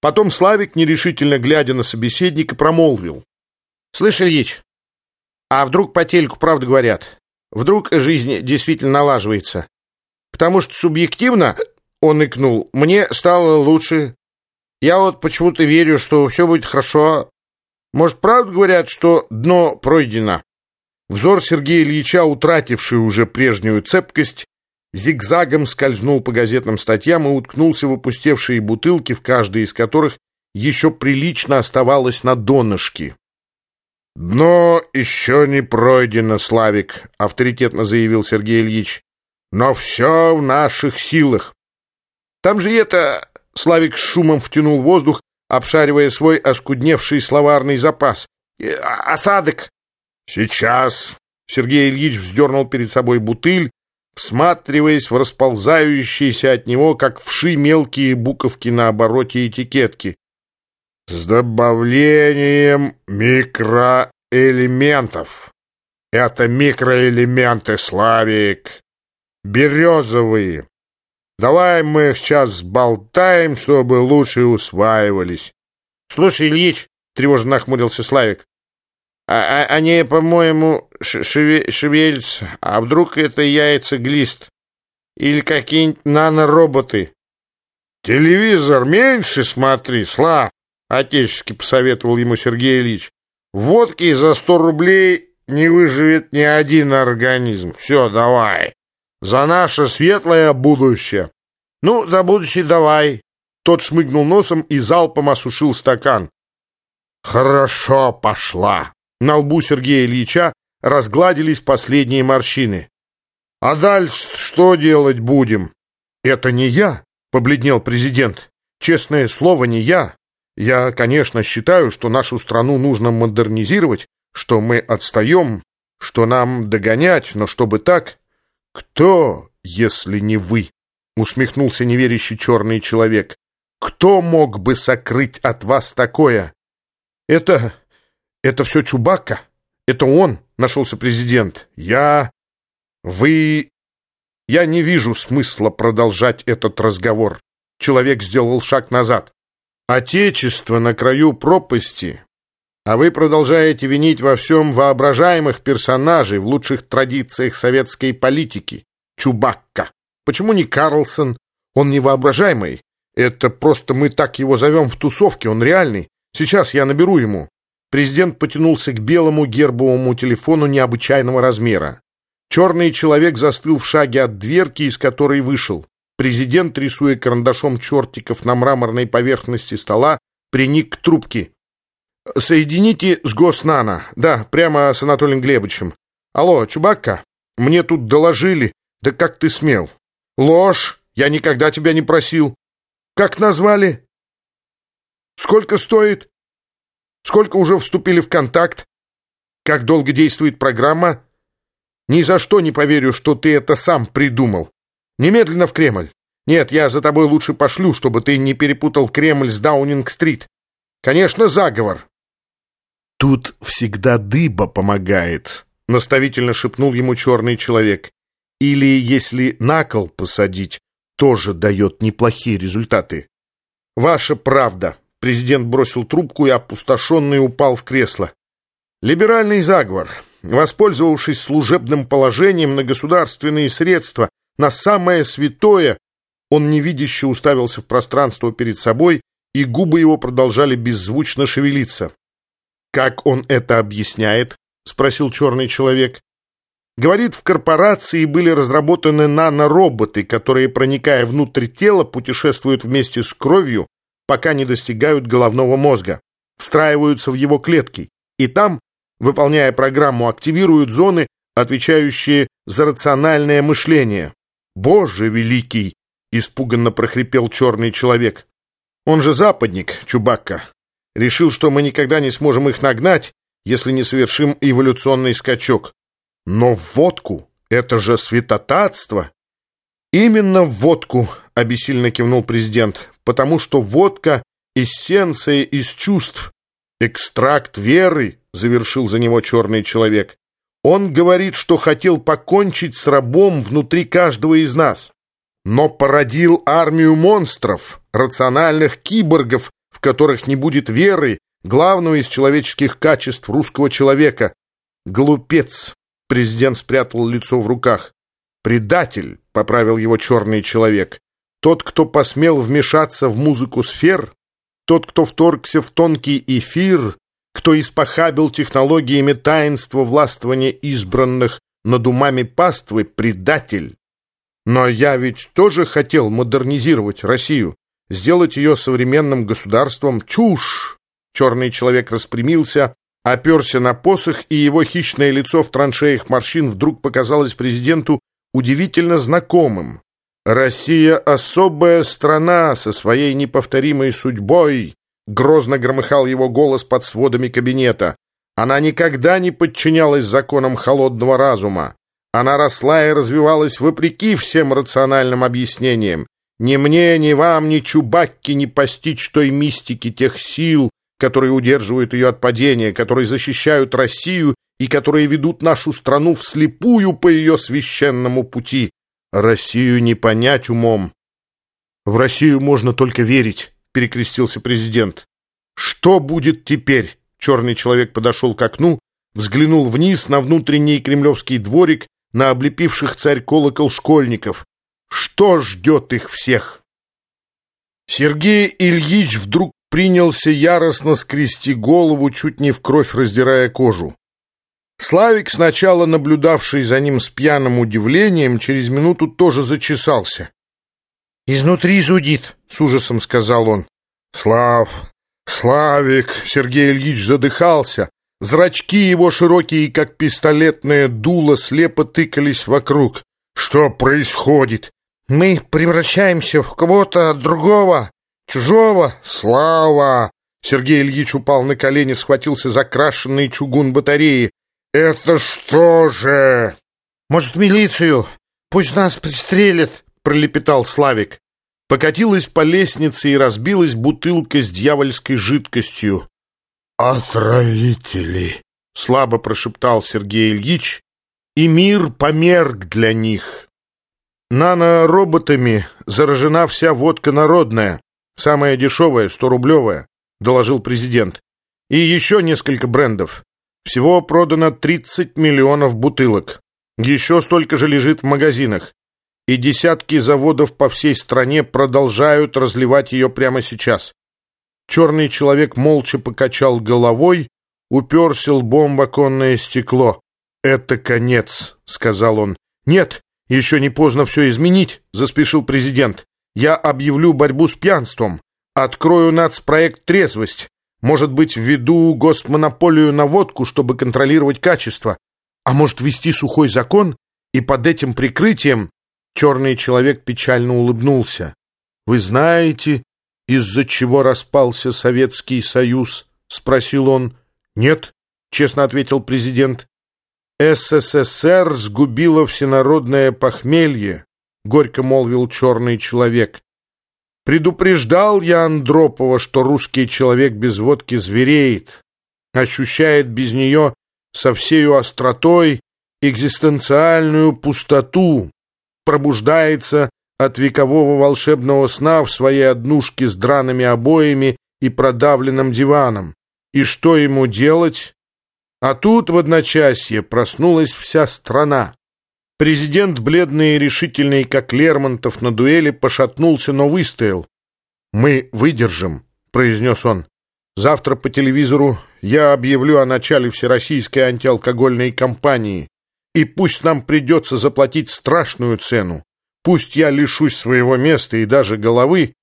Потом Славик, нерешительно глядя на собеседника, промолвил. «Слышь, Ильич, а вдруг по телеку правду говорят? Вдруг жизнь действительно налаживается? Потому что субъективно, — он икнул, — мне стало лучше. Я вот почему-то верю, что все будет хорошо. Может, правду говорят, что дно пройдено?» Взор Сергея Ильича, утративший уже прежнюю цепкость, зигзагом скользнул по газетным статьям и уткнулся в опустевшие бутылки, в каждой из которых еще прилично оставалось на донышке. «Дно еще не пройдено, Славик», — авторитетно заявил Сергей Ильич. «Но все в наших силах». «Там же это...» — Славик с шумом втянул воздух, обшаривая свой оскудневший словарный запас. «Э, «Осадок». «Сейчас...» — Сергей Ильич вздернул перед собой бутыль, всматриваясь в расползающиеся от него, как вши, мелкие буковки на обороте этикетки. С добавлением микроэлементов. Это микроэлементы, Славик. Березовые. Давай мы их сейчас сболтаем, чтобы лучше усваивались. Слушай, Ильич, тревожно нахмурился Славик, а, а, они, по-моему, шевелятся. А вдруг это яйца-глист? Или какие-нибудь нанороботы? Телевизор меньше смотри, Слав, отечески посоветовал ему Сергей Ильич. Водки за сто рублей не выживет ни один организм. Все, давай. За наше светлое будущее. Ну, за будущее давай. Тот шмыгнул носом и залпом осушил стакан. Хорошо пошла. На лбу Сергея Ильича разгладились последние морщины. «А дальше что делать будем?» «Это не я», — побледнел президент. «Честное слово, не я. Я, конечно, считаю, что нашу страну нужно модернизировать, что мы отстаем, что нам догонять, но чтобы так...» «Кто, если не вы?» — усмехнулся неверящий черный человек. «Кто мог бы сокрыть от вас такое?» «Это это все Чубакка? Это он, нашелся президент. Я... Вы... Я не вижу смысла продолжать этот разговор. Человек сделал шаг назад. Отечество на краю пропасти, а вы продолжаете винить во всем воображаемых персонажей в лучших традициях советской политики. Чубакка. Почему не Карлсон? Он не воображаемый. Это просто мы так его зовем в тусовке, он реальный. Сейчас я наберу ему. Президент потянулся к белому гербовому телефону необычайного размера. Черный человек застыл в шаге от дверки, из которой вышел. Президент, рисуя карандашом чертиков на мраморной поверхности стола, приник к трубке. «Соедините с Госнана. Да, прямо с Анатолием Глебовичем. Алло, Чубакка, мне тут доложили. Да как ты смел? Ложь! Я никогда тебя не просил. Как назвали? Сколько стоит? Сколько уже вступили в контакт? Как долго действует программа? Ни за что не поверю, что ты это сам придумал. Немедленно в Кремль. Нет, я за тобой лучше пошлю, чтобы ты не перепутал Кремль с Даунинг-стрит. Конечно, заговор. Тут всегда дыба помогает, наставительно шепнул ему черный человек. Или, если на кол посадить, тоже дает неплохие результаты. Ваша правда. Президент бросил трубку и опустошенный упал в кресло. Либеральный заговор, воспользовавшись служебным положением на государственные средства, на самое святое, он невидяще уставился в пространство перед собой, и губы его продолжали беззвучно шевелиться. «Как он это объясняет?» — спросил черный человек. Говорит, в корпорации были разработаны нанороботы, которые, проникая внутрь тела, путешествуют вместе с кровью пока не достигают головного мозга, встраиваются в его клетки, и там, выполняя программу, активируют зоны, отвечающие за рациональное мышление. «Боже великий!» — испуганно прохрипел черный человек. «Он же западник, Чубакка. Решил, что мы никогда не сможем их нагнать, если не совершим эволюционный скачок. Но в водку — это же святотатство!» «Именно в водку», — обессильно кивнул президент потому что водка — эссенция из чувств. «Экстракт веры», — завершил за него черный человек. «Он говорит, что хотел покончить с рабом внутри каждого из нас, но породил армию монстров, рациональных киборгов, в которых не будет веры, главного из человеческих качеств русского человека. Глупец. Президент спрятал лицо в руках. Предатель, поправил его черный человек. Тот, кто посмел вмешаться в музыку сфер, тот, кто вторгся в тонкий эфир, кто испохабил технологиями таинства властвования избранных над умами паствы, предатель. Но я ведь тоже хотел модернизировать Россию, сделать ее современным государством. Чушь! Черный человек распрямился, оперся на посох, и его хищное лицо в траншеях морщин вдруг показалось президенту удивительно знакомым. «Россия — особая страна со своей неповторимой судьбой», — грозно громыхал его голос под сводами кабинета. «Она никогда не подчинялась законам холодного разума. Она росла и развивалась вопреки всем рациональным объяснениям. Ни мне, ни вам, ни Чубакке не постичь той мистики тех сил, которые удерживают ее от падения, которые защищают Россию и которые ведут нашу страну вслепую по ее священному пути. Россию не понять умом. В Россию можно только верить, перекрестился президент. Что будет теперь? Черный человек подошел к окну, взглянул вниз на внутренний кремлевский дворик на облепивших царь колокол школьников. Что ждет их всех? Сергей Ильич вдруг принялся яростно скрести голову, чуть не в кровь раздирая кожу. Славик, сначала наблюдавший за ним с пьяным удивлением, через минуту тоже зачесался. «Изнутри зудит», — с ужасом сказал он. «Слав, Славик!» — Сергей Ильич задыхался. Зрачки его широкие, как пистолетное дуло, слепо тыкались вокруг. «Что происходит?» «Мы превращаемся в кого-то другого, чужого. Слава!» Сергей Ильич упал на колени, схватился за крашенный чугун батареи. «Это что же?» «Может, милицию? Пусть нас пристрелят!» — пролепетал Славик. Покатилась по лестнице и разбилась бутылка с дьявольской жидкостью. «Отравители!» — слабо прошептал Сергей Ильич, и мир померк для них. Нанороботами заражена вся водка народная, самая дешевая, сто-рублевая, доложил президент. И еще несколько брендов. Всего продано 30 миллионов бутылок. Еще столько же лежит в магазинах. И десятки заводов по всей стране продолжают разливать ее прямо сейчас. Черный человек молча покачал головой, уперся лбом в оконное стекло. «Это конец», — сказал он. «Нет, еще не поздно все изменить», — заспешил президент. «Я объявлю борьбу с пьянством. Открою нацпроект «Трезвость». Может быть, введу госмонополию на водку, чтобы контролировать качество. А может, ввести сухой закон? И под этим прикрытием...» Черный человек печально улыбнулся. «Вы знаете, из-за чего распался Советский Союз?» — спросил он. «Нет», — честно ответил президент. «СССР сгубило всенародное похмелье», — горько молвил черный человек. «Предупреждал я Андропова, что русский человек без водки звереет, ощущает без нее со всею остротой экзистенциальную пустоту, пробуждается от векового волшебного сна в своей однушке с драными обоями и продавленным диваном. И что ему делать? А тут в одночасье проснулась вся страна. Президент, бледный и решительный, как Лермонтов на дуэли, пошатнулся, но выстоял. «Мы выдержим», — произнес он. «Завтра по телевизору я объявлю о начале всероссийской антиалкогольной кампании, и пусть нам придется заплатить страшную цену. Пусть я лишусь своего места и даже головы,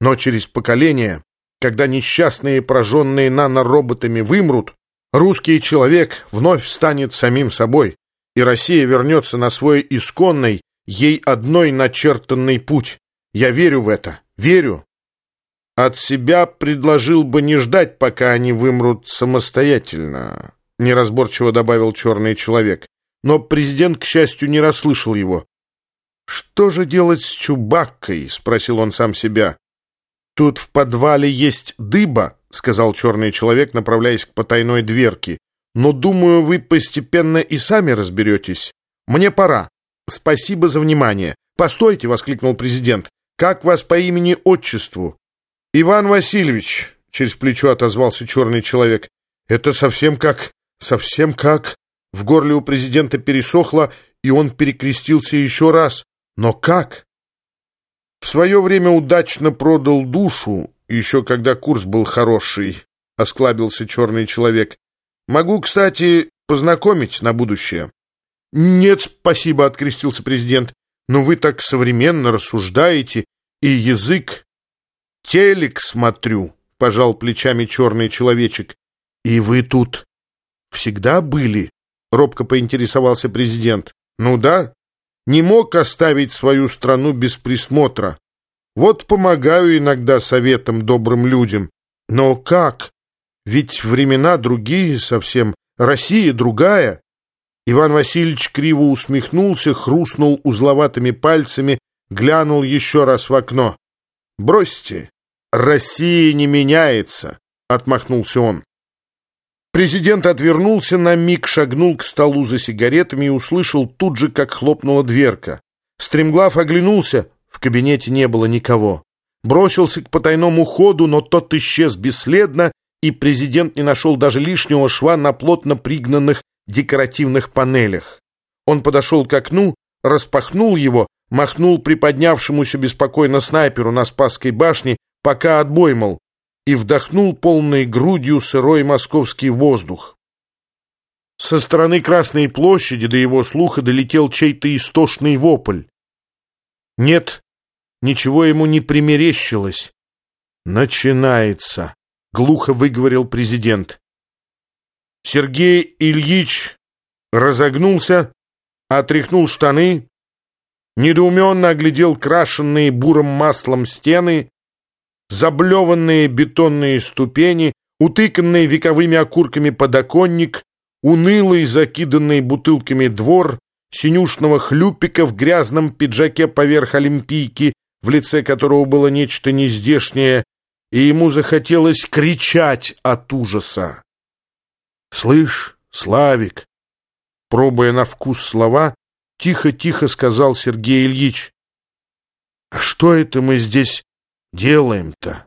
но через поколение, когда несчастные, пораженные нанороботами вымрут, русский человек вновь станет самим собой, и Россия вернется на свой исконный, ей одной начертанный путь. Я верю в это, верю. От себя предложил бы не ждать, пока они вымрут самостоятельно, неразборчиво добавил черный человек. Но президент, к счастью, не расслышал его. «Что же делать с Чубаккой?» — спросил он сам себя. «Тут в подвале есть дыба», — сказал черный человек, направляясь к потайной дверке. «Но, думаю, вы постепенно и сами разберетесь. Мне пора. Спасибо за внимание». «Постойте!» — воскликнул президент. «Как вас по имени-отчеству?» Иван Васильевич, через плечо отозвался черный человек, это совсем как, совсем как... В горле у президента пересохло, и он перекрестился еще раз. Но как? В свое время удачно продал душу, еще когда курс был хороший, осклабился черный человек. Могу, кстати, познакомить на будущее. Нет, спасибо, открестился президент. Но вы так современно рассуждаете, и язык... Телек смотрю, пожал плечами черный человечек. И вы тут всегда были? Робко поинтересовался президент. Ну да, не мог оставить свою страну без присмотра. Вот помогаю иногда советам добрым людям. Но как? Ведь времена другие совсем, Россия другая. Иван Васильевич криво усмехнулся, хрустнул узловатыми пальцами, глянул еще раз в окно. «Бросьте, Россия не меняется», — отмахнулся он. Президент отвернулся на миг, шагнул к столу за сигаретами и услышал тут же, как хлопнула дверка. Стремглав оглянулся, в кабинете не было никого. Бросился к потайному ходу, но тот исчез бесследно, и президент не нашел даже лишнего шва на плотно пригнанных декоративных панелях. Он подошел к окну, распахнул его, махнул приподнявшемуся беспокойно снайперу на Спасской башне, пока отбой, мол, и вдохнул полной грудью сырой московский воздух. Со стороны Красной площади до его слуха долетел чей-то истошный вопль. Нет, ничего ему не примерещилось. «Начинается», — глухо выговорил президент. Сергей Ильич разогнулся, отряхнул штаны, недоуменно оглядел крашенные бурым маслом стены, заблеванные бетонные ступени, утыканные вековыми окурками подоконник, унылый, закиданный бутылками двор, синюшного хлюпика в грязном пиджаке поверх олимпийки, в лице которого было нечто нездешнее, и ему захотелось кричать от ужаса. «Слышь, Славик!» Пробуя на вкус слова, тихо-тихо сказал Сергей Ильич. «А что это мы здесь делаем-то?»